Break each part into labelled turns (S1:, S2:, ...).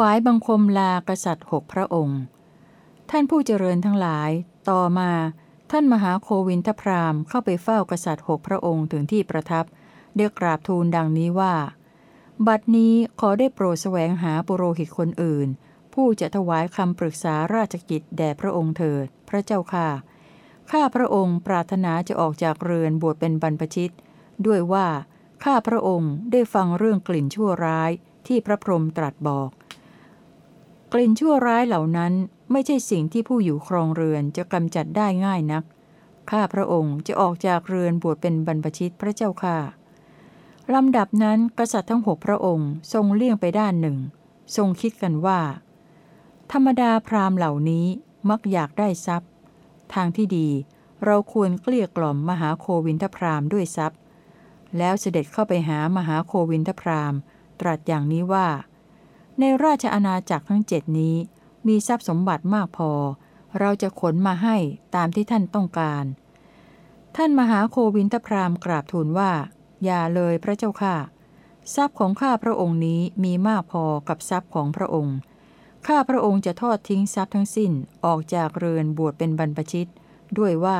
S1: ถวายบังคมลากษัตริย์หกพระองค์ ท่านผู้เจริญทั้งหลาย ต่อมาท่านมหาโควินทพรามเข้าไปเฝ้ากษัตริย์หกพระองค์ถึงที่ประทับเรียกกราบทูลดังนี้ว่า บัดนี้ขอได้โปรดแสวงหาปุโรหิตคนอื่น ผู้จะถวายคำปรึกษาราชกิจแด่พระองค์เถิด พระเจ้าค่ะ ข้าพระองค์ปรารถนาจะออกจากเรือนบวชเป็นบรรพชิต ด้วยว่าข้าพระองค์ได้ฟังเรื่องกลิ่นชั่วร้ายที่พระพรหมตรัสบอก กลิ่นชั่วร้ายเหล่านั้นไม่ใช่สิ่งที่ผู้อยู่ครองเรือนจะกำจัดได้ง่ายนัก ข้าพระองค์จะออกจากเรือนบวชเป็นบรรพชิตพระเจ้าค่ะลำดับนั้นกษัตริย์ทั้งหกพระองค์ทรงเลี่ยงไปด้านหนึ่ง ทรงคิดกันว่า ธรรมดาพราหมณ์เหล่านี้มักอยากได้ทรัพย์ ทางที่ดีเราควรเกลี้ยกล่อมมหาโควินทพราหมณ์ด้วยทรัพย์ แล้วเสด็จเข้าไปหามหาโควินทพราหมณ์ ตรัสอย่างนี้ว่า ในราชอาณาจักรทั้งเจ็ดนี้ มีทรัพย์สมบัติมากพอ เราจะขนมาให้ตามที่ท่านต้องการ ท่านมหาโควินทพรามกราบทูลว่า อย่าเลยพระเจ้าค่ะ ทรัพย์ของข้าพระองค์นี้มีมากพอกับทรัพย์ของพระองค์ ข้าพระองค์จะทอดทิ้งทรัพย์ทั้งสิ้นออกจากเรือนบวชเป็นบรรพชิต ด้วยว่า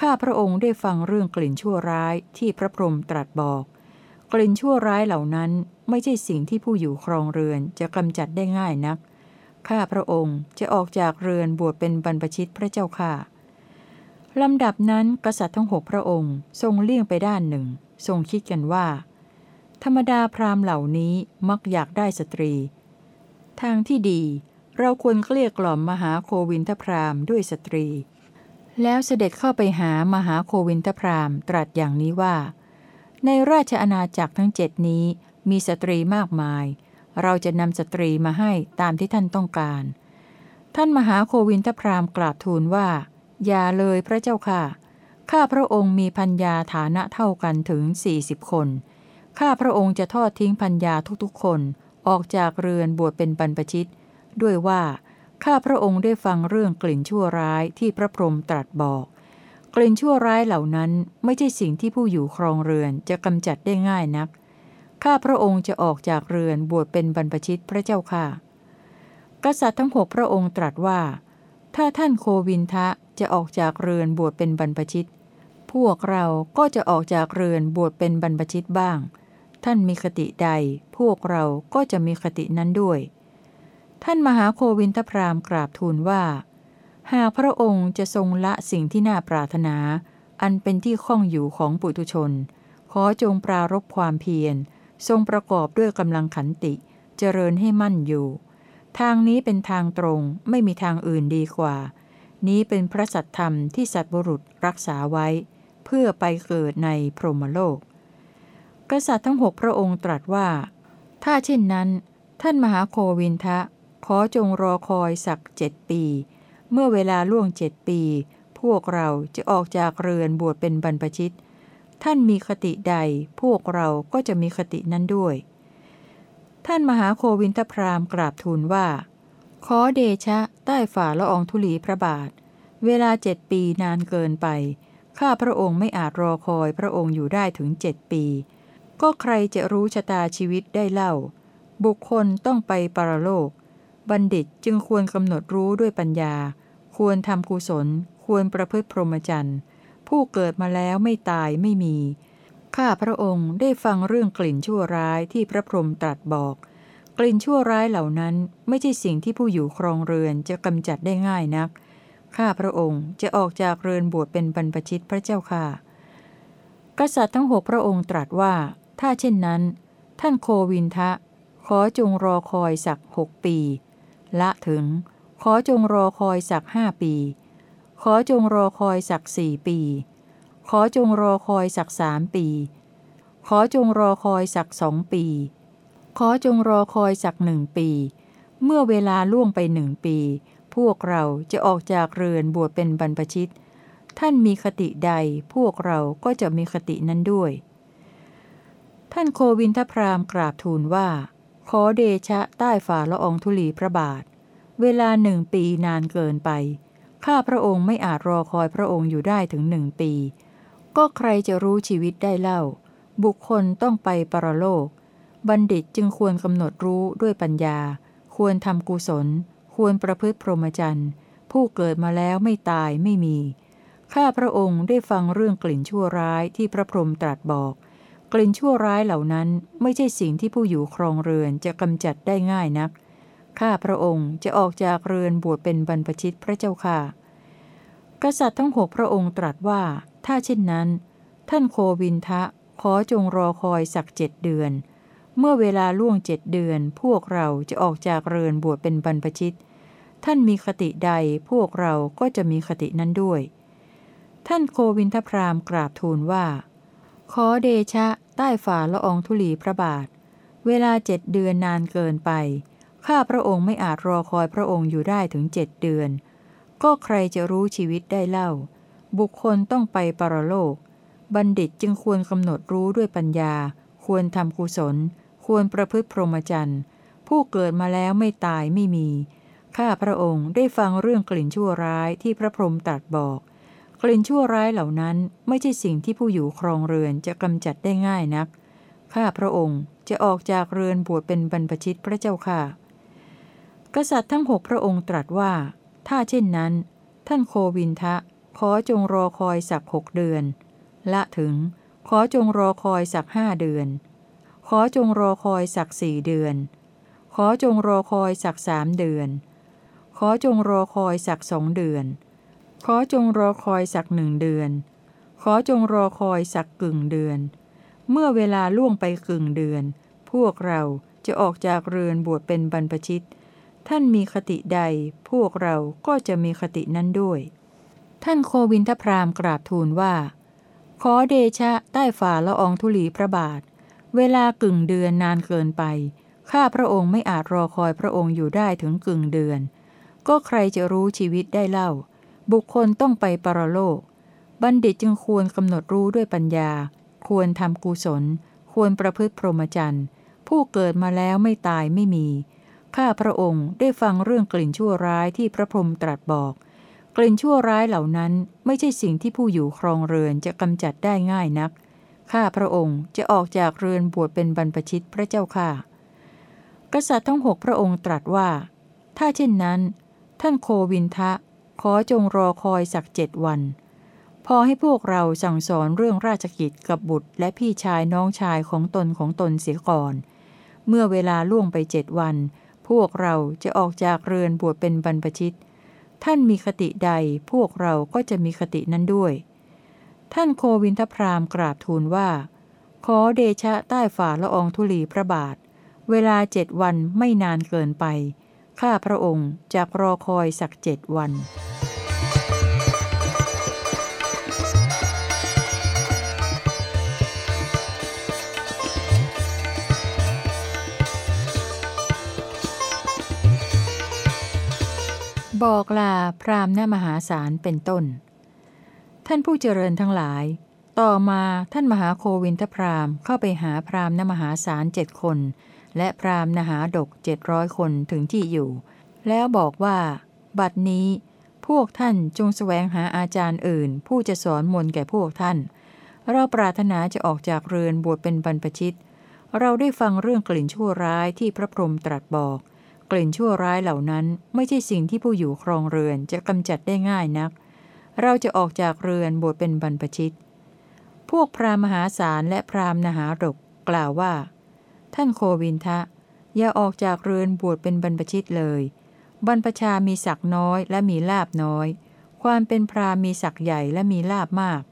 S1: ข้าพระองค์ได้ฟังเรื่องกลิ่นชั่วร้ายที่พระพรหมตรัสบอก กลิ่นชั่วร้ายเหล่านั้นไม่ใช่สิ่งที่ผู้อยู่ครองเรือนจะกำจัดได้ง่ายนัก ข้าพระองค์จะออกจากเรือนบวชเป็นบรรพชิตพระเจ้าค่ะลำดับนั้นกษัตริย์ทั้งหกพระองค์ทรงเลี่ยงไปด้านหนึ่ง ทรงคิดกันว่า ธรรมดาพราหมณ์เหล่านี้มักอยากได้สตรี ทางที่ดีเราควรเกลี้ยกล่อมมหาโควินทพราหมณ์ด้วยสตรี แล้วเสด็จเข้าไปหามหาโควินทพราหมณ์ตรัสอย่างนี้ว่า ในราชอาณาจักรทั้งเจ็ดนี้มีสตรีมากมาย เราจะนำสตรีมาให้ตามที่ท่านต้องการ ท่านมหาโควินทพราหมณ์กราบทูลว่า อย่าเลยพระเจ้าข้า ข้าพระองค์มีภรรยาฐานะเท่ากันถึงสี่สิบคน ข้าพระองค์จะทอดทิ้งพัญญาทุกๆ คนออกจากเรือนบวชเป็นบรรพชิต ด้วยว่า ข้าพระองค์ได้ฟังเรื่องกลิ่นชั่วร้ายที่พระพรหมตรัสบอก กลิ่นชั่วร้ายเหล่านั้นไม่ใช่สิ่งที่ผู้อยู่ครองเรือนจะกำจัดได้ง่ายนัก ข้าพระองค์จะออกจากเรือนบวชเป็นบรรพชิตพระเจ้าค่ะ กษัตริย์ทั้งหกพระองค์ตรัสว่า ถ้าท่านโควินทะจะออกจากเรือนบวชเป็นบรรพชิต พวกเราก็จะออกจากเรือนบวชเป็นบรรพชิตบ้าง ท่านมีคติใด พวกเราก็จะมีคตินั้นด้วย ท่านมหาโควินทพรามกราบทูลว่า หากพระองค์จะทรงละสิ่งที่น่าปรารถนา อันเป็นที่ข้องอยู่ของปุถุชน ขอจงปรารบความเพียร ทรงประกอบด้วยกำลังขันติ เจริญให้มั่นอยู่ ทางนี้เป็นทางตรงไม่มีทางอื่นดีกว่า นี้เป็นพระสัตธรรมที่สัตบุรุษรักษาไว้ เพื่อไปเกิดในพรหมโลก กษัตริย์ทั้งหกพระองค์ตรัสว่า ถ้าเช่นนั้น ท่านมหาโควินทะ ขอจงรอคอยสักเจ็ดปี เมื่อเวลาล่วงเจ็ดปี พวกเราจะออกจากเรือนบวชเป็นบรรพชิต ท่านมีคติใด พวกเราก็จะมีคตินั้นด้วย ท่านมหาโควินทพรามกราบทูลว่า ขอเดชะใต้ฝ่าละอองธุลีพระบาท เวลาเจ็ดปีนานเกินไป ข้าพระองค์ไม่อาจรอคอยพระองค์อยู่ได้ถึงเจ็ดปี ก็ใครจะรู้ชะตาชีวิตได้เล่า บุคคลต้องไปปรโลก บัณฑิตจึงควรกำหนดรู้ด้วยปัญญา ควรทำกุศล ควรประพฤติพรหมจรรย์ ผู้เกิดมาแล้วไม่ตายไม่มี ข้าพระองค์ได้ฟังเรื่องกลิ่นชั่วร้ายที่พระพรหมตรัสบอก กลิ่นชั่วร้ายเหล่านั้นไม่ใช่สิ่งที่ผู้อยู่ครองเรือนจะกำจัดได้ง่ายนัก ข้าพระองค์จะออกจากเรือนบวชเป็นบรรพชิตพระเจ้าค่ะ กษัตริย์ทั้งหกพระองค์ตรัสว่า ถ้าเช่นนั้น ท่านโควินทะ ขอจงรอคอยสักหกปี ละถึง ขอจงรอคอยสักห้าปี ขอจงรอคอยสักสี่ปี ขอจงรอคอยสักสามปี ขอจงรอคอยสักสองปี ขอจงรอคอยสักหนึ่งปี เมื่อเวลาล่วงไปหนึ่งปี พวกเราจะออกจากเรือนบวชเป็นบรรพชิต ท่านมีคติใดพวกเราก็จะมีคตินั้นด้วย ท่านโควินทพรามกราบทูลว่า ขอเดชะใต้ฝ่าละองธุลีพระบาท เวลาหนึ่งปีนานเกินไป ข้าพระองค์ไม่อาจรอคอยพระองค์อยู่ได้ถึงหนึ่งปี ก็ใครจะรู้ชีวิตได้เล่า บุคคลต้องไปปรโลก บัณฑิตจึงควรกำหนดรู้ด้วยปัญญา ควรทำกุศล ควรประพฤติพรหมจรรย์ ผู้เกิดมาแล้วไม่ตายไม่มี ข้าพระองค์ได้ฟังเรื่องกลิ่นชั่วร้ายที่พระพรหมตรัสบอก กลิ่นชั่วร้ายเหล่านั้นไม่ใช่สิ่งที่ผู้อยู่ครองเรือนจะกำจัดได้ง่ายนัก ข้าพระองค์จะออกจากเรือนบวชเป็นบรรพชิตพระเจ้าค่ะ กษัตริย์ทั้งหกพระองค์ตรัสว่า ถ้าเช่นนั้น ท่านโควินทะขอจงรอคอยสักเจ็ดเดือน เมื่อเวลาล่วงเจ็ดเดือน พวกเราจะออกจากเรือนบวชเป็นบรรพชิต ท่านมีคติใดพวกเราก็จะมีคตินั้นด้วย ท่านโควินทพรามกราบทูลว่า ขอเดชะใต้ฝ่าละอองธุลีพระบาท เวลาเจ็ดเดือนนานเกินไป ข้าพระองค์ไม่อาจรอคอยพระองค์อยู่ได้ถึงเจ็ดเดือน ก็ใครจะรู้ชีวิตได้เล่า บุคคลต้องไปปรโลก บัณฑิตจึงควรกำหนดรู้ด้วยปัญญา ควรทำกุศล ควรประพฤติพรหมจรรย์ ผู้เกิดมาแล้วไม่ตายไม่มี ข้าพระองค์ได้ฟังเรื่องกลิ่นชั่วร้ายที่พระพรหมตรัสบอก กลิ่นชั่วร้ายเหล่านั้นไม่ใช่สิ่งที่ผู้อยู่ครองเรือนจะกำจัดได้ง่ายนัก ข้าพระองค์จะออกจากเรือนบวชเป็นบรรพชิตพระเจ้าค่ะ กษัตริย์ทั้งหกพระองค์ตรัสว่า ถ้าเช่นนั้น ท่านโควินทะ ขอจงรอคอยสักหกเดือน ละถึง ขอจงรอคอยสักห้าเดือน ขอจงรอคอยสักสี่เดือน ขอจงรอคอยสักสามเดือน ขอจงรอคอยสักสองเดือน อจงรอคอยสักหนึ่งเดือน ขอจงรอคอยสักกึ่งเดือน เมื่อเวลาล่วงไปกึ่งเดือน พวกเราจะออกจากเรือนบวชเป็นบรรพชิต ท่านมีคติใด พวกเราก็จะมีคตินั้นด้วย ท่านโควินทพรามกราบทูลว่า ขอเดชะใต้ฝ่าละอองธุลีพระบาท เวลากึ่งเดือนนานเกินไป ข้าพระองค์ไม่อาจรอคอยพระองค์อยู่ได้ถึงกึ่งเดือน ก็ใครจะรู้ชีวิตได้เล่า บุคคลต้องไปปรโลก บัณฑิตจึงควรกำหนดรู้ด้วยปัญญา ควรทำกุศล ควรประพฤติพรหมจรรย์ ผู้เกิดมาแล้วไม่ตายไม่มี ข้าพระองค์ได้ฟังเรื่องกลิ่นชั่วร้ายที่พระพรหมตรัสบอก กลิ่นชั่วร้ายเหล่านั้นไม่ใช่สิ่งที่ผู้อยู่ครองเรือนจะกำจัดได้ง่ายนัก ข้าพระองค์จะออกจากเรือนบวชเป็นบรรพชิตพระเจ้าค่ะ กษัตริย์ทั้งหกพระองค์ตรัสว่า ถ้าเช่นนั้น ท่านโควินทะ ขอจงรอคอยสักเจ็ดวัน พอให้พวกเราสั่งสอนเรื่องราชกิจกับบุตรและพี่ชายน้องชายของตนของตนเสียก่อน เมื่อเวลาล่วงไปเจ็ดวัน พวกเราจะออกจากเรือนบวชเป็นบรรพชิต ท่านมีคติใดพวกเราก็จะมีคตินั้นด้วย ท่านโควินทพรามกราบทูลว่า ขอเดชะใต้ฝ่าละอองธุลีพระบาท เวลาเจ็ดวันไม่นานเกินไป ข้าพระองค์จะรอคอยสักเจ็ดวัน บอกลาพรามณมหาศาลเป็นต้น ท่านผู้เจริญทั้งหลาย ต่อมาท่านมหาโควินทพรามเข้าไปหาพรามณมหาศาลเจ็ดคน และพรามณหาดกเจ็ดร้อยคนถึงที่อยู่ แล้วบอกว่า บัดนี้ พวกท่านจงแสวงหาอาจารย์อื่น ผู้จะสอนมนแก่พวกท่าน เราปรารถนาจะออกจากเรือนบวชเป็นบรรพชิต เราได้ฟังเรื่องกลิ่นชั่วร้ายที่พระพรหมตรัสบอก กลิ่นชั่วร้ายเหล่านั้นไม่ใช่สิ่งที่ผู้อยู่ครองเรือนจะกำจัดได้ง่ายนัก เราจะออกจากเรือนบวชเป็นบรรพชิต พวกพราหมหาศาลและพราหมณ์นหารกกล่าวว่า ท่านโควินทะ อย่าออกจากเรือนบวชเป็นบรรพชิตเลย บรรพชามีศักย์น้อยและมีลาบน้อย ความเป็นพรามมีศักย์ใหญ่และมีลาบมาก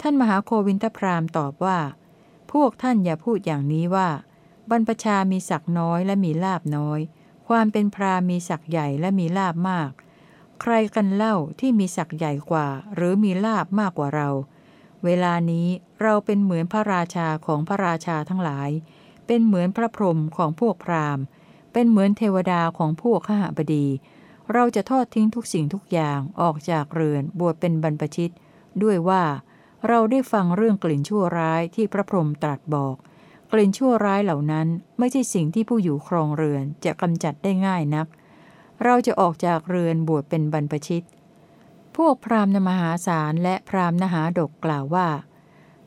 S1: ท่านมหาโควินทพราหมณ์ตอบว่า พวกท่านอย่าพูดอย่างนี้ว่า บรรพชามีศักย์น้อยและมีลาบน้อย ความเป็นพรามมีศักย์ใหญ่และมีลาบมาก ใครกันเล่าที่มีศักย์ใหญ่กว่า หรือมีลาบมากกว่าเรา เวลานี้เราเป็นเหมือนพระราชาของพระราชาทั้งหลาย เป็นเหมือนพระพรหมของพวกพราหมณ์ เป็นเหมือนเทวดาของพวกข้าบดี เราจะทอดทิ้งทุกสิ่งทุกอย่างออกจากเรือนบวชเป็นบรรพชิต ด้วยว่าเราได้ฟังเรื่องกลิ่นชั่วร้ายที่พระพรหมตรัสบอก กลิ่นชั่วร้ายเหล่านั้นไม่ใช่สิ่งที่ผู้อยู่ครองเรือนจะกำจัดได้ง่ายนัก เราจะออกจากเรือนบวชเป็นบรรพชิต พวกพราหมณ์มหาศาลและพราหมณ์นหาดกกล่าวว่า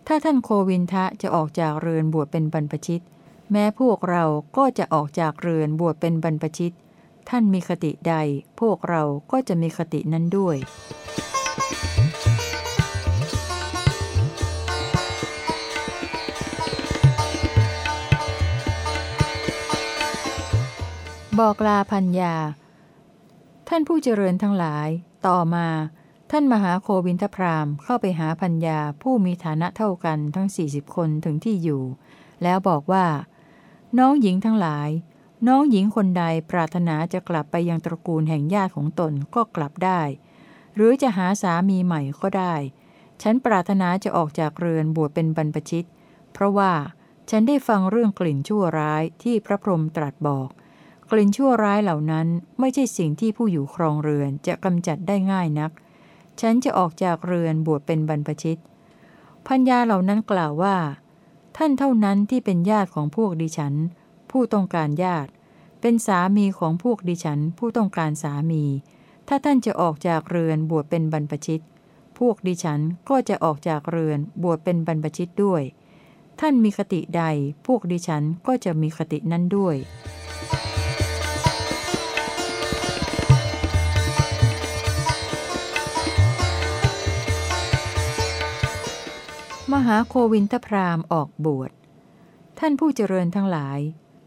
S1: ถ้าท่านโควินทะจะออกจากเรือนบวชเป็นบรรพชิต แม้พวกเราก็จะออกจากเรือนบวชเป็นบรรพชิต ท่านมีคติใด พวกเราก็จะมีคตินั้นด้วย บอกลาพัญญา ท่านผู้เจริญทั้งหลาย ต่อมาท่านมหาโควินทพรามเข้าไปหาพัญญาผู้มีฐานะเท่ากันทั้ง 40 คนถึงที่อยู่ แล้วบอกว่า น้องหญิงทั้งหลาย น้องหญิงคนใดปรารถนาจะกลับไปยังตระกูลแห่งญาติของตนก็กลับได้ หรือจะหาสามีใหม่ก็ได้ ฉันปรารถนาจะออกจากเรือนบวชเป็นบรรพชิต เพราะว่าฉันได้ฟังเรื่องกลิ่นชั่วร้ายที่พระพรหมตรัสบอก กลิ่นชั่วร้ายเหล่านั้นไม่ใช่สิ่งที่ผู้อยู่ครองเรือนจะกำจัดได้ง่ายนัก ฉันจะออกจากเรือนบวชเป็นบรรพชิต พัญญาเหล่านั้นกล่าวว่า ท่านเท่านั้นที่เป็นญาติของพวกดิฉัน ผู้ต้องการญาติ เป็นสามีของพวกดิฉัน ผู้ต้องการสามี ถ้าท่านจะออกจากเรือนบวชเป็นบรรพชิต พวกดิฉันก็จะออกจากเรือนบวชเป็นบรรพชิตด้วย ท่านมีคติใด พวกดิฉันก็จะมีคตินั้นด้วย มหาโควินทพรามออกบวช ท่านผู้เจริญทั้งหลาย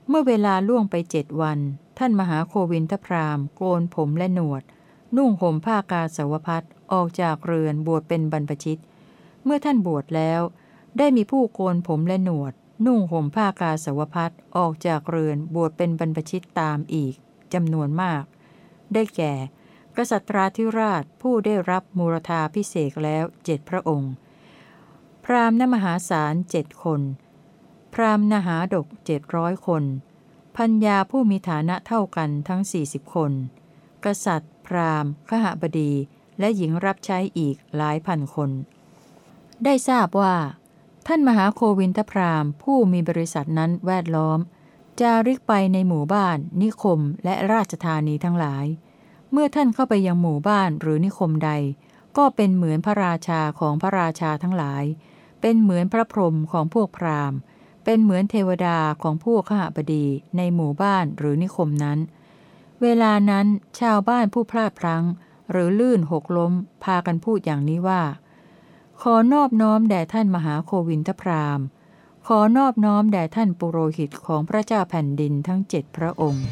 S1: เมื่อเวลาล่วงไปเจ็ดวัน ท่านมหาโควินทพรามโกนผมและหนวด นุ่งห่มผ้ากาสาวพัดออกจากเรือนบวชเป็นบรรพชิต เมื่อท่านบวชแล้ว ได้มีผู้โกนผมและหนวด นุ่งห่มผ้ากาสาวพัดออกจากเรือนบวชเป็นบรรพชิตตามอีกจำนวนมาก ได้แก่ กษัตราธิราชผู้ได้รับมูรธาพิเศษแล้วเจ็ดพระองค์ พราหมณ์นมหาศาลเจ็ดคน พราหมณ์นหาดกเจ็ดร้อยคน พัญญาผู้มีฐานะเท่ากันทั้งสี่สิบคน กษัตริย์ พราหมณ์ ขหบดี และหญิงรับใช้อีกหลายพันคน ได้ทราบว่า ท่านมหาโควินทพราหมณ์ ผู้มีบริษัทนั้นแวดล้อม จาริกไปในหมู่บ้าน นิคมและราชธานีทั้งหลาย เมื่อท่านเข้าไปยังหมู่บ้านหรือนิคมใด ก็เป็นเหมือนพระราชาของพระราชาทั้งหลาย เป็นเหมือนพระพรหมของพวกพราหมณ์ เป็นเหมือนเทวดาของพวกขหบดีในหมู่บ้านหรือนิคมนั้น เวลานั้นชาวบ้านผู้พลาดพลั้ง หรือลื่นหกล้ม พากันพูดอย่างนี้ว่า ขอนอบน้อมแด่ท่านมหาโควินทพราหมณ์ ขอนอบน้อมแด่ท่านปุโรหิตของพระเจ้าแผ่นดินทั้งเจ็ดพระองค์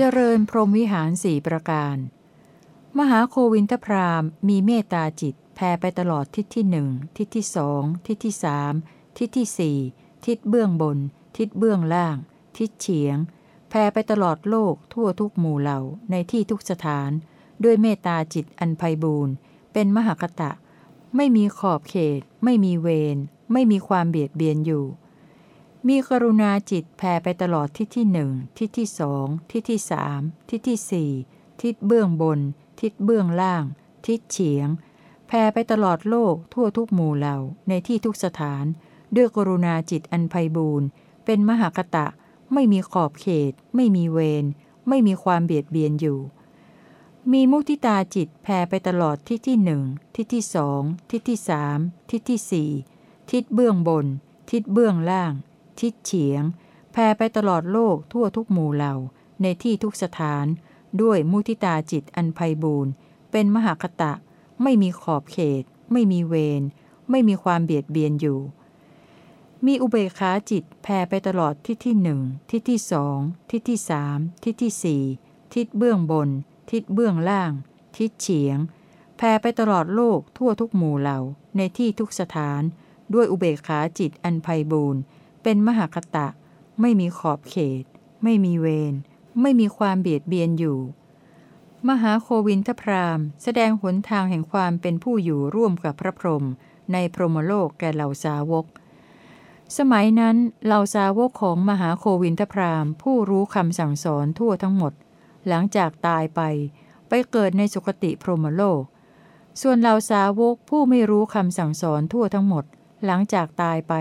S1: เจริญพรหมวิหารสี่ประการ มหาโควินทพราหมณ์มีเมตตาจิตแผ่ไปตลอดทิศที่หนึ่งทิศที่สองทิศที่สามทิศที่สี่ทิศเบื้องบน ทิศเบื้องล่าง ทิศเฉียงแผ่ไปตลอดโลกทั่วทุกหมู่เหล่าในที่ทุกสถาน ด้วยเมตตาจิตอันไพบูรณ์เป็นมหาคตะ ไม่มีขอบเขต ไม่มีเวรไม่มีความเบียดเบียนอยู่ มีกรุณาจิตแผ่ไปตลอดทิศที่หนึ่งทิศที่สองทิศที่สามทิศที่สี่ทิศเบื้องบน ทิศเบื้องล่าง ทิศเฉียงแผ่ไปตลอดโลกทั่วทุกหมู่เหล่าในที่ทุกสถาน ด้วยกรุณาจิตอันไพบูรณ์เป็นมหากตะ ไม่มีขอบเขต ไม่มีเวรไม่มีความเบียดเบียนอยู่ มีมุทิตาจิตแผ่ไปตลอดทิศที่หนึ่งทิศที่สองทิศที่สามทิศที่สี่ทิศเบื้องบน ทิศเบื้องล่าง ทิศเฉียงแผ่ไปตลอดโลกทั่วทุกหมู่เหล่า ในที่ทุกสถาน ด้วยมุทิตาจิตอันไพบูรณ์เป็นมหาคตะ ไม่มีขอบเขต ไม่มีเวรไม่มีความเบียดเบียนอยู่ มีอุเบกขาจิตแผ่ไปตลอดทิศที่หนึ่งทิศที่สองทิศที่สามทิศที่สี่ทิศเบื้องบน ทิศเบื้องล่าง ทิศเฉียงแผ่ไปตลอดโลกทั่วทุกหมู่เหล่า ในที่ทุกสถาน ด้วยอุเบกขาจิตอันไพบูรณ์ เป็นมหาคตะ ไม่มีขอบเขต ไม่มีเวร ไม่มีความเบียดเบียนอยู่ มหาโควินทพรามแสดงหนทางแห่งความเป็นผู้อยู่ร่วมกับพระพรหมในพรหมโลกแก่เหล่าสาวก สมัยนั้นเหล่าสาวกของมหาโควินทพรามผู้รู้คำสั่งสอนทั่วทั้งหมด หลังจากตายไป ไปเกิดในสุคติพรหมโลก ส่วนเหล่าสาวกผู้ไม่รู้คำสั่งสอนทั่วทั้งหมด หลังจากตายไป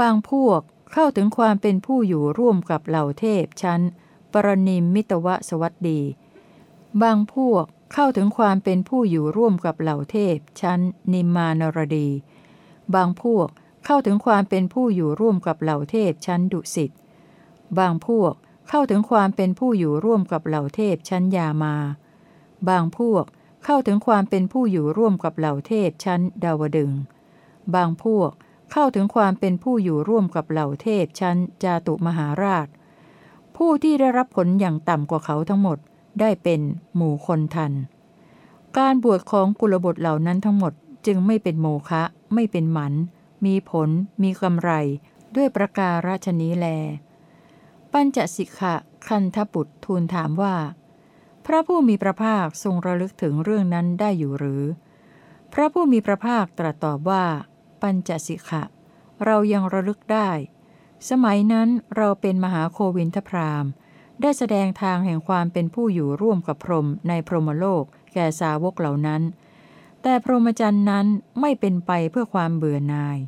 S1: บางพวกเข้าถึงความเป็นผู้อยู่ร่วมกับเหล่าเทพชั้น ปรนิมมิตวสวัสดี บางพวกเข้าถึงความเป็นผู้อยู่ร่วมกับเหล่าเทพ ชั้น นิมมานรดี บางพวกเข้าถึงความเป็นผู้อยู่ร่วมกับเหล่าเทพชั้นดุสิต บางพวกเข้าถึงความเป็นผู้อยู่ร่วมกับเหล่าเทพชั้นยามา บางพวกเข้าถึงความเป็นผู้อยู่ร่วมกับเหล่าเทพชั้นดาวดึง บางพวก เข้าถึงความเป็นผู้อยู่ร่วมกับเหล่าเทพชั้นจาตุมหาราช ผู้ที่ได้รับผลอย่างต่ำกว่าเขาทั้งหมดได้เป็นหมู่คนทัน การบวชของกุลบุตรเหล่านั้นทั้งหมดจึงไม่เป็นโมฆะไม่เป็นหมัน มีผล มีกำไร ด้วยประการชนี้แล ปัญจสิกขะคันทบุตรทูลถามว่า พระผู้มีพระภาคทรงระลึกถึงเรื่องนั้นได้อยู่หรือ พระผู้มีพระภาคตรัสตอบว่า ปัญจสิกขะเรายังระลึกได้ สมัยนั้นเราเป็นมหาโควินทพรามได้แสดงทางแห่งความเป็นผู้อยู่ร่วมกับพรหมในพรหมโลกแก่สาวกเหล่านั้น แต่พรหมจรรย์นั้นไม่เป็นไปเพื่อความเบื่อหน่าย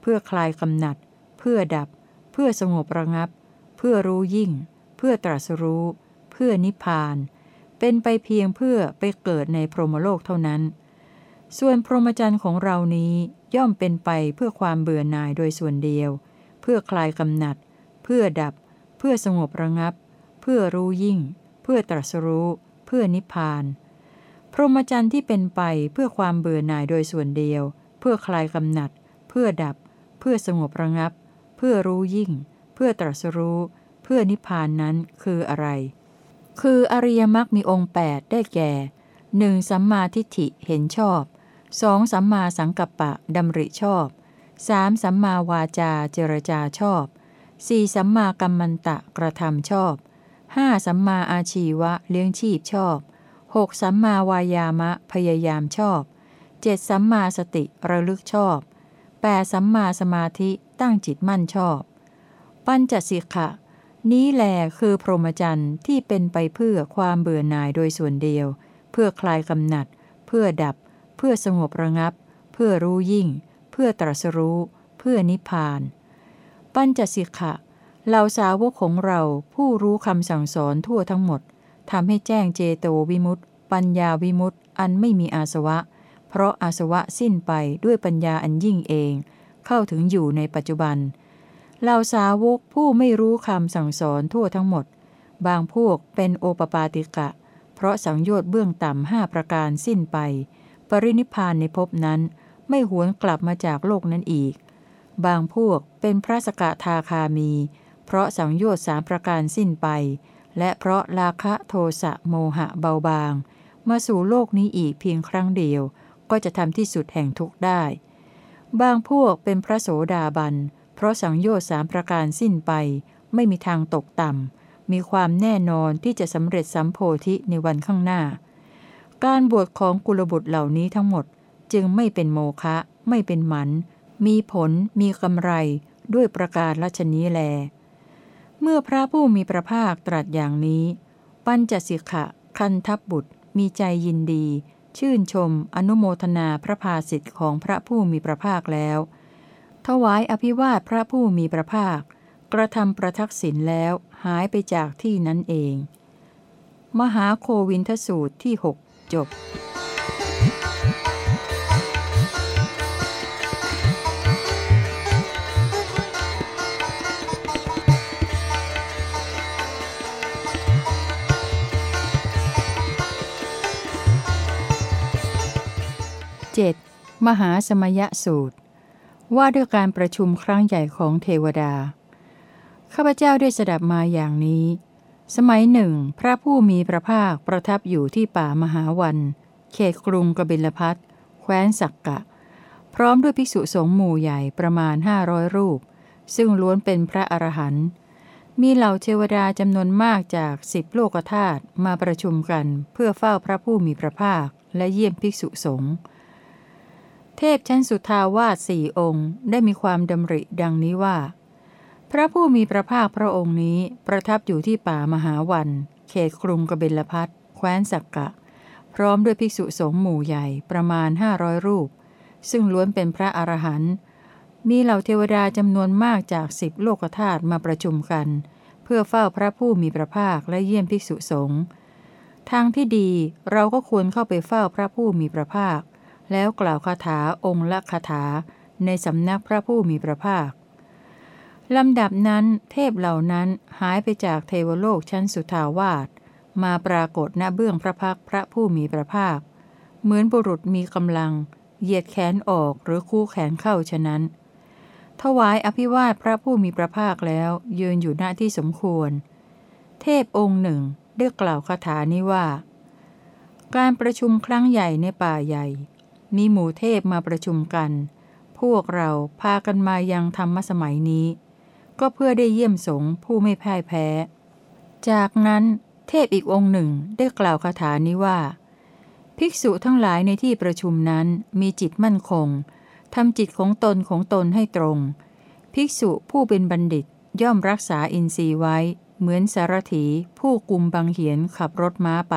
S1: เพื่อคลายกำหนัด เพื่อดับ เพื่อสงบระงับ เพื่อรู้ยิ่ง เพื่อตรัสรู้ เพื่อนิพพาน เป็นไปเพียงเพื่อไปเกิดในพรหมโลกเท่านั้น ส่วนพรหมจรรย์ของเรานี้ ย่อมเป็นไปเพื่อความเบื่อหน่ายโดยส่วนเดียว เพื่อคลายกำหนัด เพื่อดับ เพื่อสงบระงับ เพื่อรู้ยิ่ง เพื่อตรัสรู้ เพื่อนิพพาน พรหมจรรย์ที่เป็นไปเพื่อความเบื่อหน่ายโดยส่วนเดียว เพื่อคลายกำหนัด เพื่อดับ เพื่อสงบระงับ เพื่อรู้ยิ่ง เพื่อตรัสรู้ เพื่อนิพพานนั้นคืออะไร คืออริยมรรคมีองค์ 8 ได้แก่ 1. สัมมาทิฏฐิเห็นชอบ 2. สัมมาสังกัปปะดำริชอบ 3. สัมมาวาจาเจรจาชอบ 4. สัมมากัมมันตะกระทำชอบ 5. สัมมาอาชีวะเลี้ยงชีพชอบ 6. สัมมาวายามะพยายามชอบ 7. สัมมาสติระลึกชอบ 8. สัมมาสมาธิตั้งจิตมั่นชอบ ปัญจสิกขะ นี้แหลคือพรหมจรรย์ที่เป็นไปเพื่อความเบื่อหน่ายโดยส่วนเดียว เพื่อคลายกำหนัด เพื่อดับ เพื่อสงบระงับ เพื่อรู้ยิ่ง เพื่อตรัสรู้ เพื่อนิพพาน ปัญจสิกขะเหล่าสาวกของเราผู้รู้คำสั่งสอนทั่วทั้งหมดทำให้แจ้งเจโตวิมุตต์ปัญญาวิมุตต์อันไม่มีอาสวะ เพราะอาสวะสิ้นไปด้วยปัญญาอันยิ่งเอง เข้าถึงอยู่ในปัจจุบันเหล่าสาวกผู้ไม่รู้คำสั่งสอนทั่วทั้งหมด บางพวกเป็นโอปปาติกะ เพราะสังโยชน์เบื้องต่ำห้าประการสิ้นไป ปรินิพานในภพนั้น ไม่หวนกลับมาจากโลกนั้นอีก บางพวกเป็นพระสกทาคามี เพราะสังโยชน์สามประการสิ้นไป และเพราะราคะโทสะโมหะเบาบาง มาสู่โลกนี้อีกเพียงครั้งเดียว ก็จะทำที่สุดแห่งทุกข์ได้ บางพวกเป็นพระโสดาบัน เพราะสังโยชน์สามประการสิ้นไป ไม่มีทางตกต่ำมีความแน่นอนที่จะสำเร็จสัมโพธิในวันข้างหน้า การบวชของกุลบุตรเหล่านี้ทั้งหมดจึงไม่เป็นโมฆะไม่เป็นหมัน มีผล มีกำไรด้วยประการลัชนี้แล เมื่อพระผู้มีพระภาคตรัสอย่างนี้ ปัญจสิกขะ คันทับบุตร มีใจยินดี ชื่นชม อนุโมทนาพระภาสิทธิ์ของพระผู้มีพระภาคแล้ว ถวายอภิวาทพระผู้มีพระภาค กระทำประทักษิณแล้วหายไปจากที่นั้นเอง มหาโควินทสูตรที่หก จบ 7. มหาสมยสูตร ว่าด้วยการประชุมครั้งใหญ่ของเทวดา ข้าพเจ้าได้สดับมาอย่างนี้ สมัยหนึ่ง พระผู้มีพระภาคประทับอยู่ที่ป่ามหาวัน เขตกรุงกบิลพัทแคว้นสักกะ พร้อมด้วยภิกษุสงฆ์หมู่ใหญ่ประมาณห้าร้อยรูป ซึ่งล้วนเป็นพระอรหันต์มีเหล่าเทวดาจำนวนมากจากสิบโลกธาตุมาประชุมกันเพื่อเฝ้าพระผู้มีพระภาคและเยี่ยมภิกษุสงฆ์เทพชั้นสุทาวาสสี่องค์ได้มีความดำริดังนี้ว่า ระผู้มีพระภาคพระองค์นี้ประทับอยู่ที่ป่ามหาวัน เขตกรุงกบิลพัทแคว้นสักกะ พร้อมด้วยภิกษุสงฆ์หมู่ใหญ่ประมาณห้าร้อยรูป ซึ่งล้วนเป็นพระอรหันต์มีเหล่าเทวดาจำนวนมากจากสิบโลกธาตุมาประชุมกัน เพื่อเฝ้าพระผู้มีพระภาคและเยี่ยมภิกษุสงฆ์ทางที่ดีเราก็ควรเข้าไปเฝ้าพระผู้มีพระภาค แล้วกล่าวคาถาองค์ละคาถา ในสำนักพระผู้มีพระภาค ลำดับนั้นเทพเหล่านั้นหายไปจากเทวโลกชั้นสุทาวาสมาปรากฏณเบื้องพระพักพระผู้มีพระภาค เหมือนบุรุษมีกำลัง เหยียดแขนออกหรือคู่แขนเข้าฉะนั้น ถวายอภิวาทพระผู้มีพระภาคแล้วยืนอยู่หน้าที่สมควร เทพองค์หนึ่งได้กล่าวคาถานี้ว่า การประชุมครั้งใหญ่ในป่าใหญ่ มีหมู่เทพมาประชุมกัน พวกเราพากันมายังธรรมสมัยนี้ ก็เพื่อได้เยี่ยมสงผู้ไม่พ่ายแพ้ จากนั้นเทพอีกองค์หนึ่งได้กล่าวคาถานี้ว่า ภิกษุทั้งหลายในที่ประชุมนั้นมีจิตมั่นคงทำจิตของตนของตนให้ตรง ภิกษุผู้เป็นบัณฑิตย่อมรักษาอินทรีย์ไว้ เหมือนสารถีผู้กุมบังเหียนขับรถม้าไป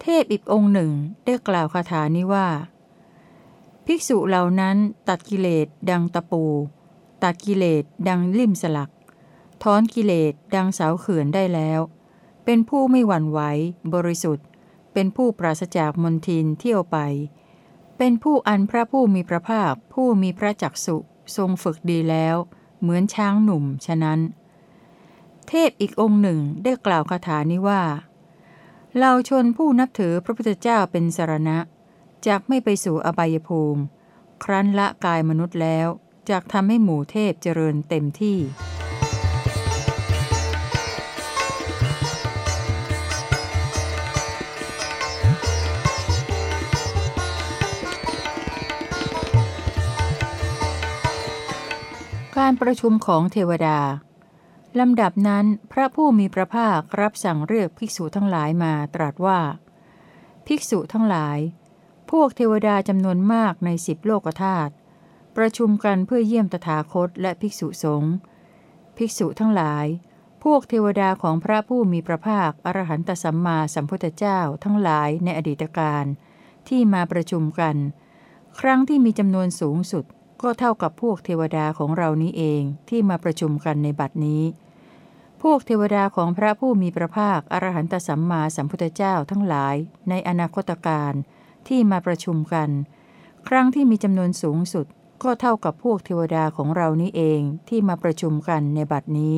S1: เทพอีกองค์หนึ่งได้กล่าวคาถานี้ว่า ภิกษุเหล่านั้นตัดกิเลสดังตะปู ตัดกิเลสดังลิ่มสลัก ถอนกิเลสดังเสาเขื่อนได้แล้ว เป็นผู้ไม่หวั่นไหวบริสุทธิ์ เป็นผู้ปราศจากมนทินเที่ยวไป เป็นผู้อันพระผู้มีพระภาค ผู้มีพระจักสุทรงฝึกดีแล้ว เหมือนช้างหนุ่มฉะนั้น เทพอีกองค์หนึ่งได้กล่าวคาถานี้ว่าเราชนผู้นับถือพระพุทธเจ้าเป็นสารณะจากไม่ไปสู่อบายภูมิ ครั้นละกายมนุษย์แล้ว จากทำให้หมู่เทพเจริญเต็มที่ การประชุมของเทวดาลำดับนั้นพระผู้มีพระภาครับสั่งเรียกภิกษุทั้งหลายมาตรัสว่า ภิกษุทั้งหลาย พวกเทวดาจำนวนมากในสิบโลกธาตุ ประชุมกันเพื่อเยี่ยมตถาคตและภิกษุสงฆ์ภิกษุทั้งหลาย พวกเทวดาของพระผู้มีพระภาคอรหันตสัมมาสัมพุทธเจ้าทั้งหลายในอดีตการที่มาประชุมกัน ครั้งที่มีจำนวนสูงสุดก็เท่ากับพวกเทวดาของเรานี้เองที่มาประชุมกันในบัดนี้ พวกเทวดาของพระผู้มีพระภาคอรหันตสัมมาสัมพุทธเจ้าทั้งหลายในอนาคตการที่มาประชุมกัน ครั้งที่มีจำนวนสูงสุด ก็เท่ากับพวกเทวดาของเรานี้เองที่มาประชุมกันในบัดนี้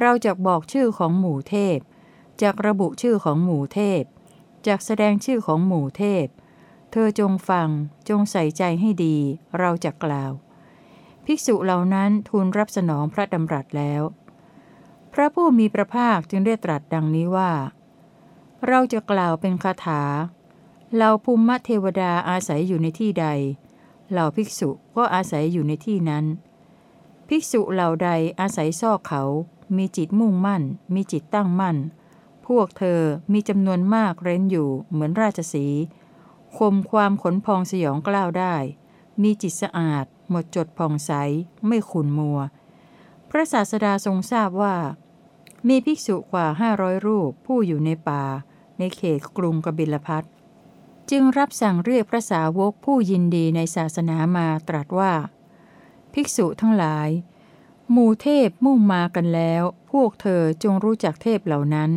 S1: เราจะบอกชื่อของหมู่เทพจากระบุชื่อของหมู่เทพจากแสดงชื่อของหมู่เทพ เธอจงฟังจงใส่ใจให้ดี เราจะกล่าว ภิกษุเหล่านั้นทูลรับสนองพระดำรัสแล้ว พระผู้มีพระภาคจึงได้ตรัสดังนี้ว่า เราจะกล่าวเป็นคาถาเราภูมิเทวดาอาศัยอยู่ในที่ใด เหล่าภิกษุก็อาศัยอยู่ในที่นั้น ภิกษุเหล่าใดอาศัยซอกเขา มีจิตมุ่งมั่น มีจิตตั้งมั่น พวกเธอมีจำนวนมากเร้นอยู่เหมือนราชสีคมความขนพองสยองกล้าวได้ มีจิตสะอาด หมดจดผ่องใส ไม่ขุนมัว พระศาสดาทรงทราบว่า มีภิกษุกว่าห้าร้อยรูปผู้อยู่ในป่า ในเขตกรุงกบิลพัท จึงรับสั่งเรียกพระสาวกผู้ยินดีในศาสนามาตรัสว่า ภิกษุทั้งหลาย หมู่เทพมุ่งมากันแล้ว พวกเธอจงรู้จักเทพเหล่านั้น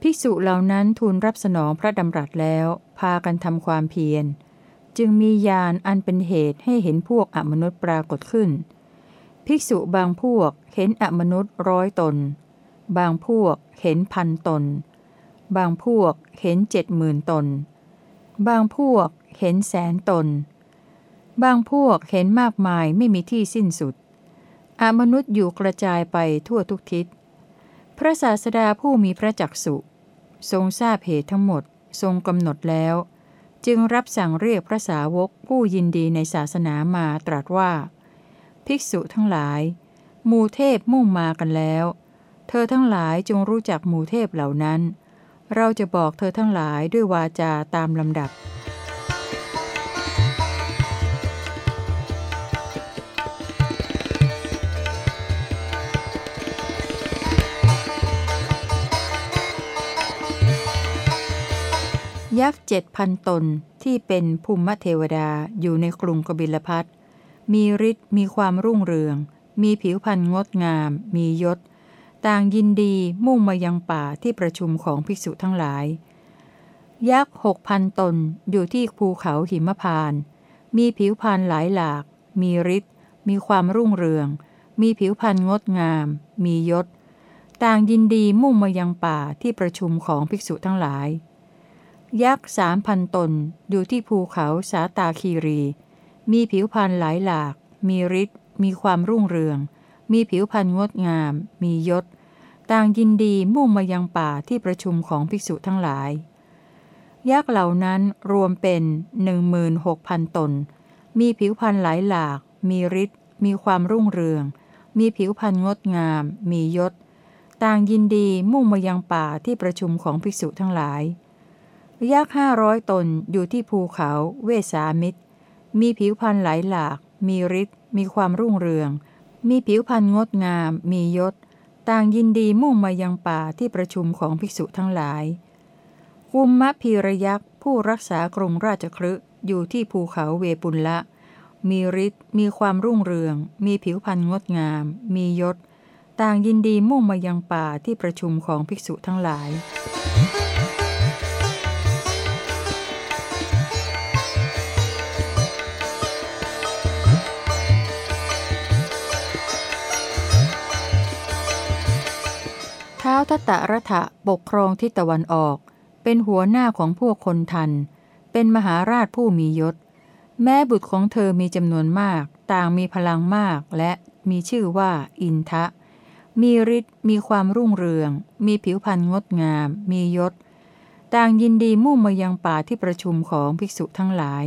S1: ภิกษุเหล่านั้นทูลรับสนองพระดำรัสแล้ว พากันทำความเพียร จึงมียานอันเป็นเหตุให้เห็นพวกอมนุษย์ปรากฏขึ้น ภิกษุบางพวกเห็นอมนุษย์ร้อยตน บางพวกเห็นพันตน บางพวกเห็นเจ็ดหมื่นตน บางพวกเห็นแสนตน บางพวกเห็นมากมายไม่มีที่สิ้นสุดอมนุษย์อยู่กระจายไปทั่วทุกทิศ พระศาสดาผู้มีพระจักสุทรงทราบเหตุทั้งหมดทรงกำหนดแล้ว จึงรับสั่งเรียกพระสาวกผู้ยินดีในศาสนามาตรัสว่า ภิกษุทั้งหลายมูเทพมุ่งมากันแล้ว เธอทั้งหลายจงรู้จักมูเทพเหล่านั้น เราจะบอกเธอทั้งหลายด้วยวาจาตามลำดับ ยักษ์เจ็ดพันตนที่เป็นภูมิเทวดาอยู่ในกรุงกบิลพัทมีฤทธิ์มีความรุ่งเรือง มีผิวพรรณงดงาม มียศ ต่างยินดีมุ่งมายังป่าที่ประชุมของภิกษุทั้งหลาย ยักษ์หกพันตนอยู่ที่ภูเขาหิมพาน มีผิวพานหลายหลาก มีฤทธิ์ มีความรุ่งเรือง มีผิวพานงดงาม มียศ ต่างยินดีมุ่งมายังป่าที่ประชุมของภิกษุทั้งหลาย ยักษ์สามพันตนอยู่ที่ภูเขาสาตาคีรี มีผิวพานหลายหลาก มีฤทธิ์ มีความรุ่งเรือง มีผิวพานงดงาม มียศ ต่างยินดีมุ่งมายังป่าที่ประชุมของภิกษุทั้งหลาย ยักษ์เหล่านั้นรวมเป็นหนึ่งมืนหกพันตน มีผิวพานหลายหลาก มีฤทธิ์ มีความรุ่งเรือง มีผิวพานงดงาม มียศ ต่างยินดีมุ่งมายังป่าที่ประชุมของภิกษุทั้งหลายยักษ์ห้าร้อยตนอยู่ที่ภูเขาเวสามิตร มีผิวพานหลายหลาก มีฤทธิ์ มีความรุ่งเรือง มีผิวพานงดงาม มียศ ต่างยินดีมุ่งมายังป่าที่ประชุมของภิกษุทั้งหลายกุมมะพีระยักษ์ผู้รักษากรุงราชครึอยู่ที่ภูเขาเวปุลละ มีฤทธิ์มีความรุ่งเรือง มีผิวพรรณงดงาม มียศ ต่างยินดีมุ่งมายังป่าที่ประชุมของภิกษุทั้งหลาย ท้าทัตตะระทะปกครองทิศตะวันออก เป็นหัวหน้าของพวกคนทัน เป็นมหาราชผู้มียศ แม้บุตรของเธอมีจำนวนมาก ต่างมีพลังมากและมีชื่อว่าอินทะ มีฤทธิ์มีความรุ่งเรือง มีผิวพรรณงดงาม มียศ ต่างยินดีมุ่งมายังป่าที่ประชุมของภิกษุทั้งหลาย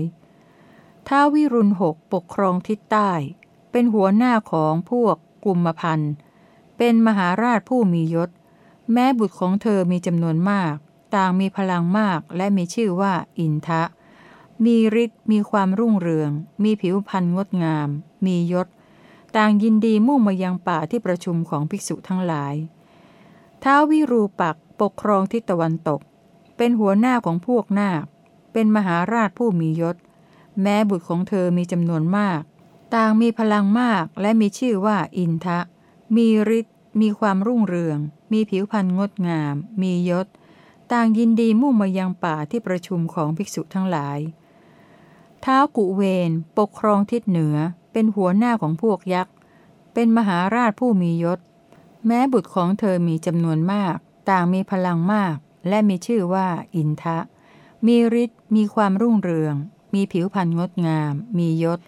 S1: ท้าวิรุณหกปกครองทิศใต้ เป็นหัวหน้าของพวกกลุ่มพันธ์เป็นมหาราชผู้มียศ แม้บุตรของเธอมีจำนวนมาก ต่างมีพลังมากและมีชื่อว่าอินทะ มีฤทธิ์มีความรุ่งเรือง มีผิวพรรณงดงาม มียศ ต่างยินดีมุ่งมายังป่าที่ประชุมของภิกษุทั้งหลาย ท้าววิรูปักปกครองทิศตะวันตก เป็นหัวหน้าของพวกนาค เป็นมหาราชผู้มียศ แม้บุตรของเธอมีจำนวนมาก ต่างมีพลังมากและมีชื่อว่าอินทะ มีฤทธิ์ มีความรุ่งเรือง มีผิวพรรณงดงาม มียศ ต่างยินดีมุ่งมายังป่าที่ประชุมของภิกษุทั้งหลายท้าวกุเวนปกครองทิศเหนือ เป็นหัวหน้าของพวกยักษ์ เป็นมหาราชผู้มียศ แม้บุตรของเธอมีจำนวนมาก ต่างมีพลังมาก และมีชื่อว่าอินทะ มีฤทธิ์มีความรุ่งเรือง มีผิวพรรณงดงาม มียศ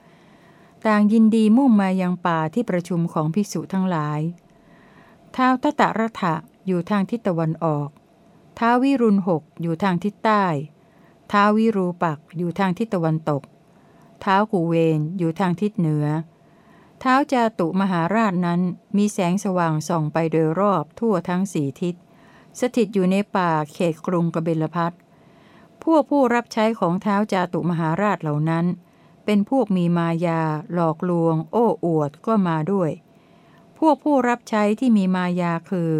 S1: ต่างยินดีมุ่งมายังป่าที่ประชุมของภิกษุทั้งหลาย ท้าวตตะระทะอยู่ทางทิศตะวันออกท้าววิรุณหกอยู่ทางทิศใต้ท้าววิรูปักอยู่ทางทิศตะวันตกท้าวกุเวนอยู่ทางทิศเหนือเท้าจาตุมหาราชนั้นมีแสงสว่างส่องไปโดยรอบทั่วทั้งสี่ทิศ สถิตอยู่ในป่าเขตกรุงกบิลพัทพวกผู้รับใช้ของเท้าจาตุมหาราชเหล่านั้น เป็นพวกมีมายา หลอกลวง โอ้อวดก็มาด้วย พวกผู้รับใช้ที่มีมายาคือ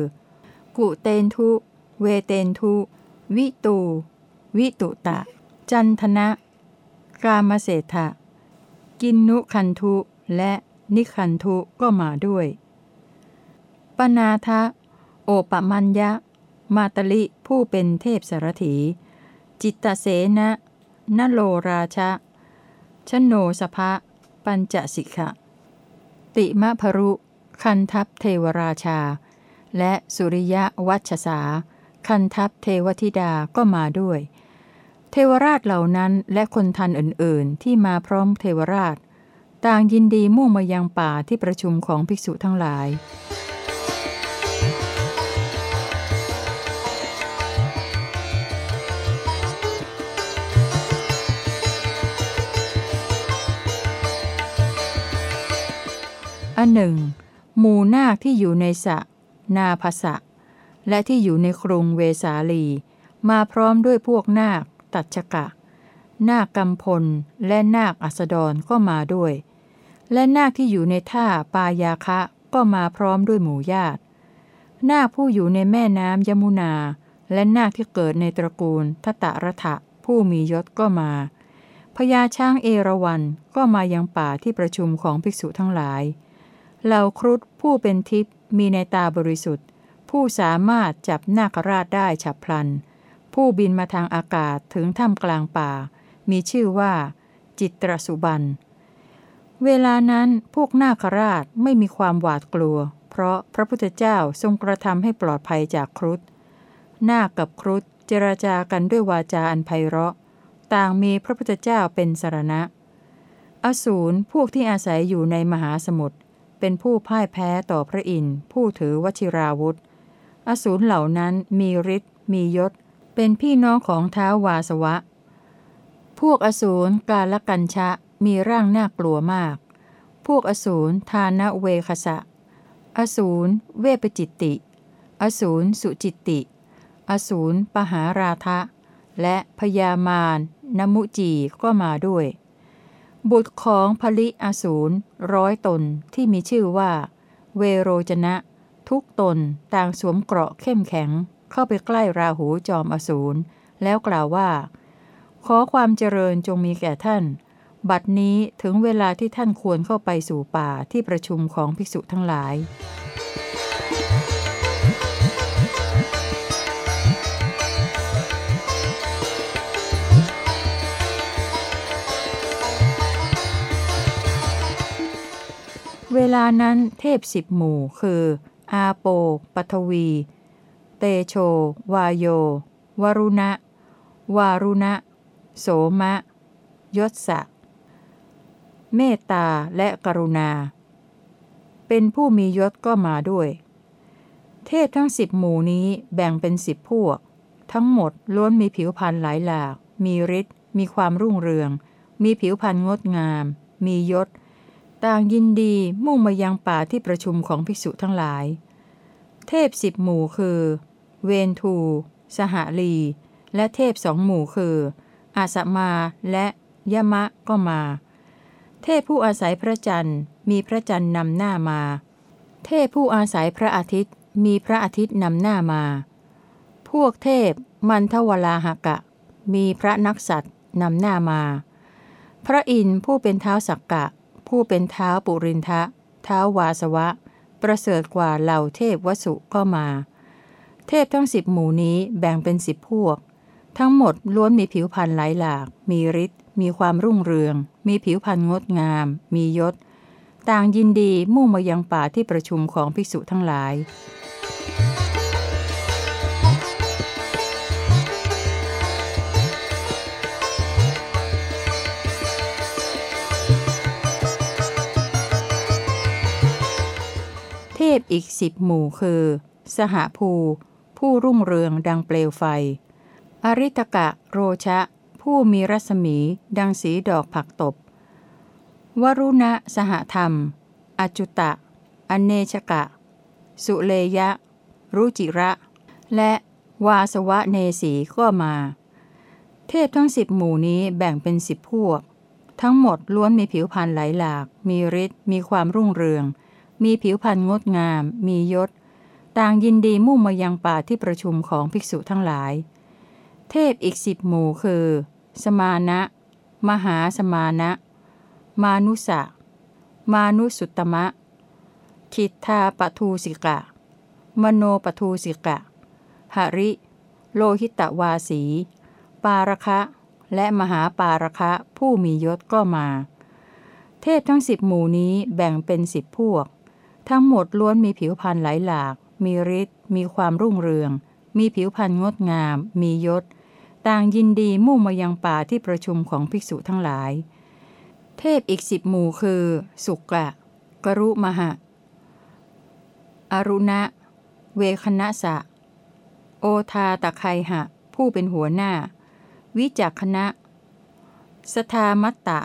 S1: กุเตนทุ เวเตนทุ วิตู วิตุตะ จันทนะ กามเศรษฐะกินนุคันทุ และนิคันทุก็มาด้วย ปนาทะ โอปมัญญะ มาตลิผู้เป็นเทพสารถี จิตตเสนะนโลราชะชโนสภะ ปัญจสิกะ ติมะพรุ คันทัพเทวราชา และสุริยะวัชสา คันทัพเทวธิดาก็มาด้วย เทวราชเหล่านั้นและคนทันอื่นๆ ที่มาพร้อมเทวราช ต่างยินดีมุ่งมายังป่าที่ประชุมของภิกษุทั้งหลายอันหนึ่ง หมู่นาคที่อยู่ในสะ นาภสะ และที่อยู่ในกรุงเวสาลี มาพร้อมด้วยพวกนาค ตัชกะ นาคกำพล และนาคอัสดรก็มาด้วย และนาคที่อยู่ในท่าปายาคะก็มาพร้อมด้วยหมู่ญาติ นาคผู้อยู่ในแม่น้ำยมุนา และนาคที่เกิดในตระกูลทตะระทะผู้มียศก็มาพญาช้างเอราวันก็มายังป่าที่ประชุมของภิกษุทั้งหลาย เหล่าครุฑผู้เป็นทิพย์มีในตาบริสุทธิ์ ผู้สามารถจับนาคราชได้ฉับพลัน ผู้บินมาทางอากาศถึงถ้ำกลางป่า มีชื่อว่า จิตรสุบัน เวลานั้นพวกนาคราชไม่มีความหวาดกลัว เพราะพระพุทธเจ้าทรงกระทำให้ปลอดภัยจากครุฑนาคกับครุฑเจรจากันด้วยวาจาอันไพเราะ ต่างมีพระพุทธเจ้าเป็นสารณะ อสูรพวกที่อาศัยอยู่ในมหาสมุทร เป็นผู้พ่ายแพ้ต่อพระอินทร์ผู้ถือวชิราวุธ อสูรเหล่านั้นมีฤทธิ์มียศ เป็นพี่น้องของท้าววาสวะ พวกอสูรกาลกัญชะมีร่างน่ากลัวมาก พวกอสูรทานเวคสะ อสูรเวปจิตติ อสูรสุจิตติ อสูรปหาราทะ และพยามารนมุจีก็มาด้วย บุตรของพลิอสูรร้อยตนที่มีชื่อว่า เวโรจนะ ทุกตนต่างสวมเกราะเข้มแข็ง เข้าไปใกล้ราหูจอมอสูรแล้วกล่าวว่า ขอความเจริญจงมีแก่ท่าน บัดนี้ถึงเวลาที่ท่านควรเข้าไปสู่ป่าที่ประชุมของภิกษุทั้งหลาย เวลานั้นเทพสิบหมู่คือ อาโป ปัทวี เตโช วาโย วรุณะ วารุณะ โสมะ ยศะเมตตาและกรุณา เป็นผู้มียศก็มาด้วย เทพทั้งสิบหมู่นี้แบ่งเป็นสิบพวก ทั้งหมดล้วนมีผิวพรรณหลายหลาก มีฤทธิ์ มีความรุ่งเรือง มีผิวพรรณงดงาม มียศ ต่างยินดีมุ่งมายังป่าที่ประชุมของภิกษุทั้งหลาย เทพสิบหมู่คือ เวนทู สหลี และเทพสองหมู่คือ อาสมาและยะมะก็มา เทพผู้อาศัยพระจันทร์มีพระจันทร์นำหน้ามา เทพผู้อาศัยพระอาทิตย์มีพระอาทิตย์นำหน้ามา พวกเทพมันทวลาหกะ มีพระนักสัตว์นำหน้ามา พระอินทร์ผู้เป็นเท้าสักกะ ผู้เป็นเท้าปุรินทะ เท้าวาสวะ ประเสริฐกว่าเหล่าเทพวสุก็มา เทพทั้งสิบหมู่นี้แบ่งเป็นสิบพวก ทั้งหมดล้วนมีผิวพรรณหลายหลาก มีฤทธิ์ มีความรุ่งเรือง มีผิวพรรณงดงาม มียศ ต่างยินดีมุ่งมายังป่าที่ประชุมของภิกษุทั้งหลาย พอีกสิบหมู่คือ สหภู ผู้รุ่งเรืองดังเปลวไฟ อริตกะโรชะ ผู้มีรัศมีดังสีดอกผักตบ วรุณะสหธรรม อจุตะ อเนชกะ สุเลยะ รุจิระ และวาสวะเนสีก็มา เทพทั้งสิบหมู่นี้แบ่งเป็นสิบพวก ทั้งหมดล้วนมีผิวพรรณหลายหลาก มีฤทธิ์มีความรุ่งเรือง มีผิวพรรณงดงาม มียศ ต่างยินดีมุ่งมายังป่าที่ประชุมของภิกษุทั้งหลาย เทพอีกสิบหมู่คือ สมานะ มหาสมานะ มานุสะ มานุสุตมะ คิทธาปทูสิกะ มโนปทูสิกะ หริ โลหิตวาสี ปาระคะ และมหาปาระคะผู้มียศก็มา เทพทั้งสิบหมู่นี้แบ่งเป็นสิบพวก ทั้งหมดล้วนมีผิวพรรณหลายหลาก มีฤทธิ์ มีความรุ่งเรือง มีผิวพรรณงดงาม มียศ ต่างยินดีมุ่งมายังป่าที่ประชุมของภิกษุทั้งหลาย เทพอีกสิบหมู่คือ สุกะ กรุมหะ อรุณะ เวคณะสะ โอทาตะไคหะ ผู้เป็นหัวหน้า วิจักคณะ สทามัตตะ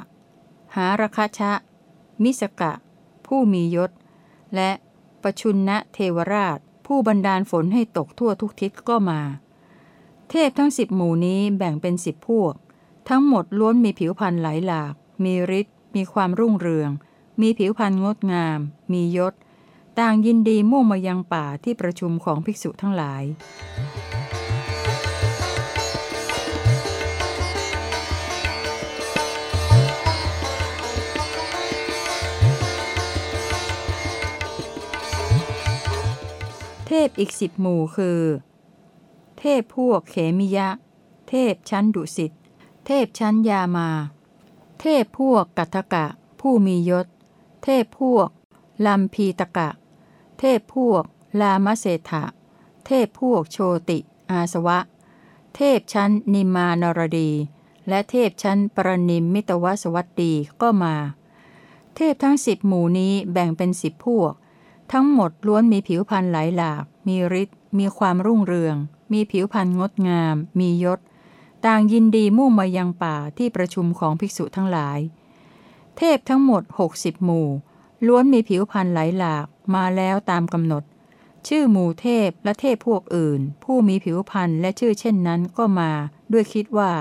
S1: หารคชะ มิสกะ ผู้มียศ และปชุนนะเทวราช ผู้บันดาลฝนให้ตกทั่วทุกทิศก็มา เทพทั้งสิบหมู่นี้แบ่งเป็นสิบพวก ทั้งหมดล้วนมีผิวพรรณหลายหลาก มีฤทธิ์มีความรุ่งเรือง มีผิวพรรณงดงาม มียศ ต่างยินดีมุ่งมายังป่าที่ประชุมของภิกษุทั้งหลาย ททพอีกสิบหมู่คือ เทพพวกเขมิยะ เทพชั้นดุสิต เทพชั้นยามา เทพพวกกัทกะ ผู้มียศ เทพพวกลัมพีตกะ เทพพวกลามเศรษฐะ เทพพวกโชติ อาสวะ เทพชั้นนิมานรดี และเทพชั้นปรนิมมิตวสวัตดีก็มา เทพทั้งสิบหมู่นี้แบ่งเป็นสิบพวก ทั้งหมดล้วนมีผิวพรรณหลายหลาก มีฤทธิ์ มีความรุ่งเรือง มีผิวพรรณงดงาม มียศ ต่างยินดีมุ่งมายังป่าที่ประชุมของภิกษุทั้งหลาย เทพทั้งหมดหกสิบหมู่ ล้วนมีผิวพรรณหลายหลาก มาแล้วตามกำหนด ชื่อหมู่เทพและเทพพวกอื่น ผู้มีผิวพรรณและชื่อเช่นนั้นก็มา ด้วยคิดว่า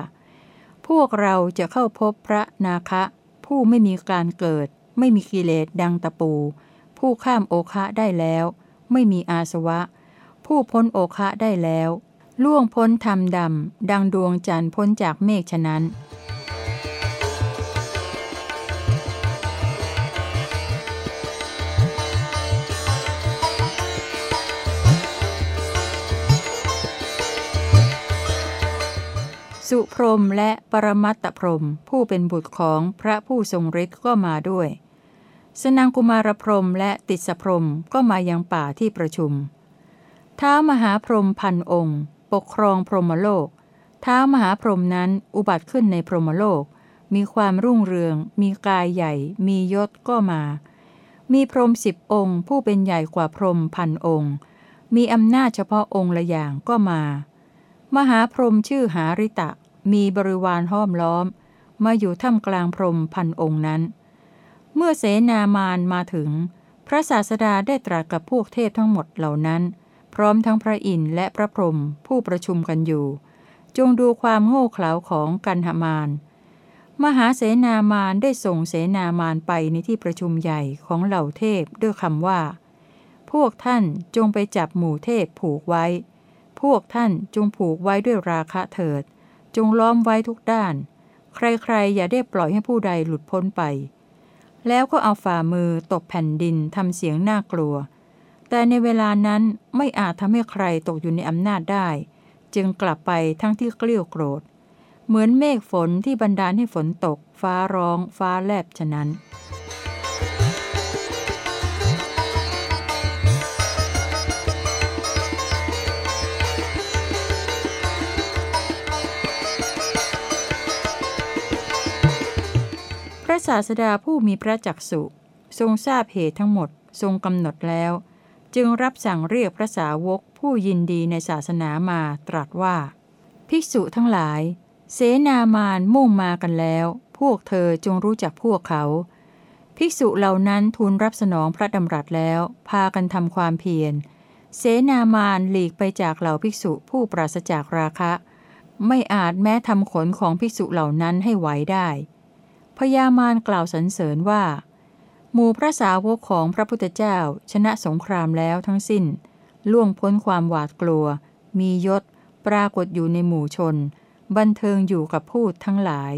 S1: พวกเราจะเข้าพบพระนาคะ ผู้ไม่มีการเกิด ไม่มีกิเลสดังตะปู ผู้ข้ามโอคะได้แล้ว ไม่มีอาสวะ ผู้พ้นโอคะได้แล้ว ล่วงพ้นธรรมดำ ดังดวงจันทร์พ้นจากเมฆฉะนั้นสุพรมและปรมัตตพรมผู้เป็นบุตรของพระผู้ทรงฤทธิ์ก็มาด้วย สนังกุมารพรหมและติสพรหมก็มายังป่าที่ประชุมท้ามหาพรหมพันองค์ ปกครองพรหมโลกท้ามหาพรหมนั้นอุบัติขึ้นในพรหมโลก มีความรุ่งเรือง มีกายใหญ่ มียศก็มา มีพรหมสิบองค์ ผู้เป็นใหญ่กว่าพรหมพันองค์ มีอำนาจเฉพาะองค์ละอย่างก็มา มหาพรหมชื่อหาริตะ มีบริวารห้อมล้อม มาอยู่ท่ามกลางพรหมพันองค์นั้น เมื่อเสนามานมาถึง พระศาสดาได้ตรัสกับพวกเทพทั้งหมดเหล่านั้น พร้อมทั้งพระอินทร์และพระพรหมผู้ประชุมกันอยู่ จงดูความโง่เขลาของกันหมาน มหาเสนามานได้ส่งเสนามานไปในที่ประชุมใหญ่ของเหล่าเทพด้วยคำว่า พวกท่านจงไปจับหมู่เทพผูกไว้ พวกท่านจงผูกไว้ด้วยราคะเถิด จงล้อมไว้ทุกด้าน ใครๆอย่าได้ปล่อยให้ผู้ใดหลุดพ้นไป แล้วก็เอาฝ่ามือตบแผ่นดินทำเสียงน่ากลัว แต่ในเวลานั้นไม่อาจทำให้ใครตกอยู่ในอำนาจได้ จึงกลับไปทั้งที่เกลี้ยกโกรธ เหมือนเมฆฝนที่บันดาลให้ฝนตก ฟ้าร้อง ฟ้าแลบฉะนั้น ศาสดาผู้มีพระจักสุทรงทราบเหตุทั้งหมดทรงกำหนดแล้ว จึงรับสั่งเรียกพระสาวกผู้ยินดีในศาสนามาตรัสว่า ภิกษุทั้งหลาย เสนามานมุ่งมากันแล้ว พวกเธอจงรู้จักพวกเขา ภิกษุเหล่านั้นทูลรับสนองพระดำรัสแล้ว พากันทำความเพียร เสนามานหลีกไปจากเหล่าภิกษุผู้ปราศจากราคะ ไม่อาจแม้ทำขนของภิกษุเหล่านั้นให้ไหวได้ พญามารกล่าวสรรเสริญว่า หมู่พระสาวกของพระพุทธเจ้าชนะสงครามแล้วทั้งสิ้น ล่วงพ้นความหวาดกลัว มียศ ปรากฏอยู่ในหมู่ชน บันเทิงอยู่กับพูดทั้งหลาย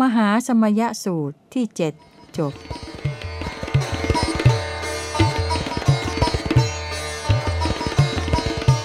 S1: มหาสมยสูตรที่เจ็ดจบ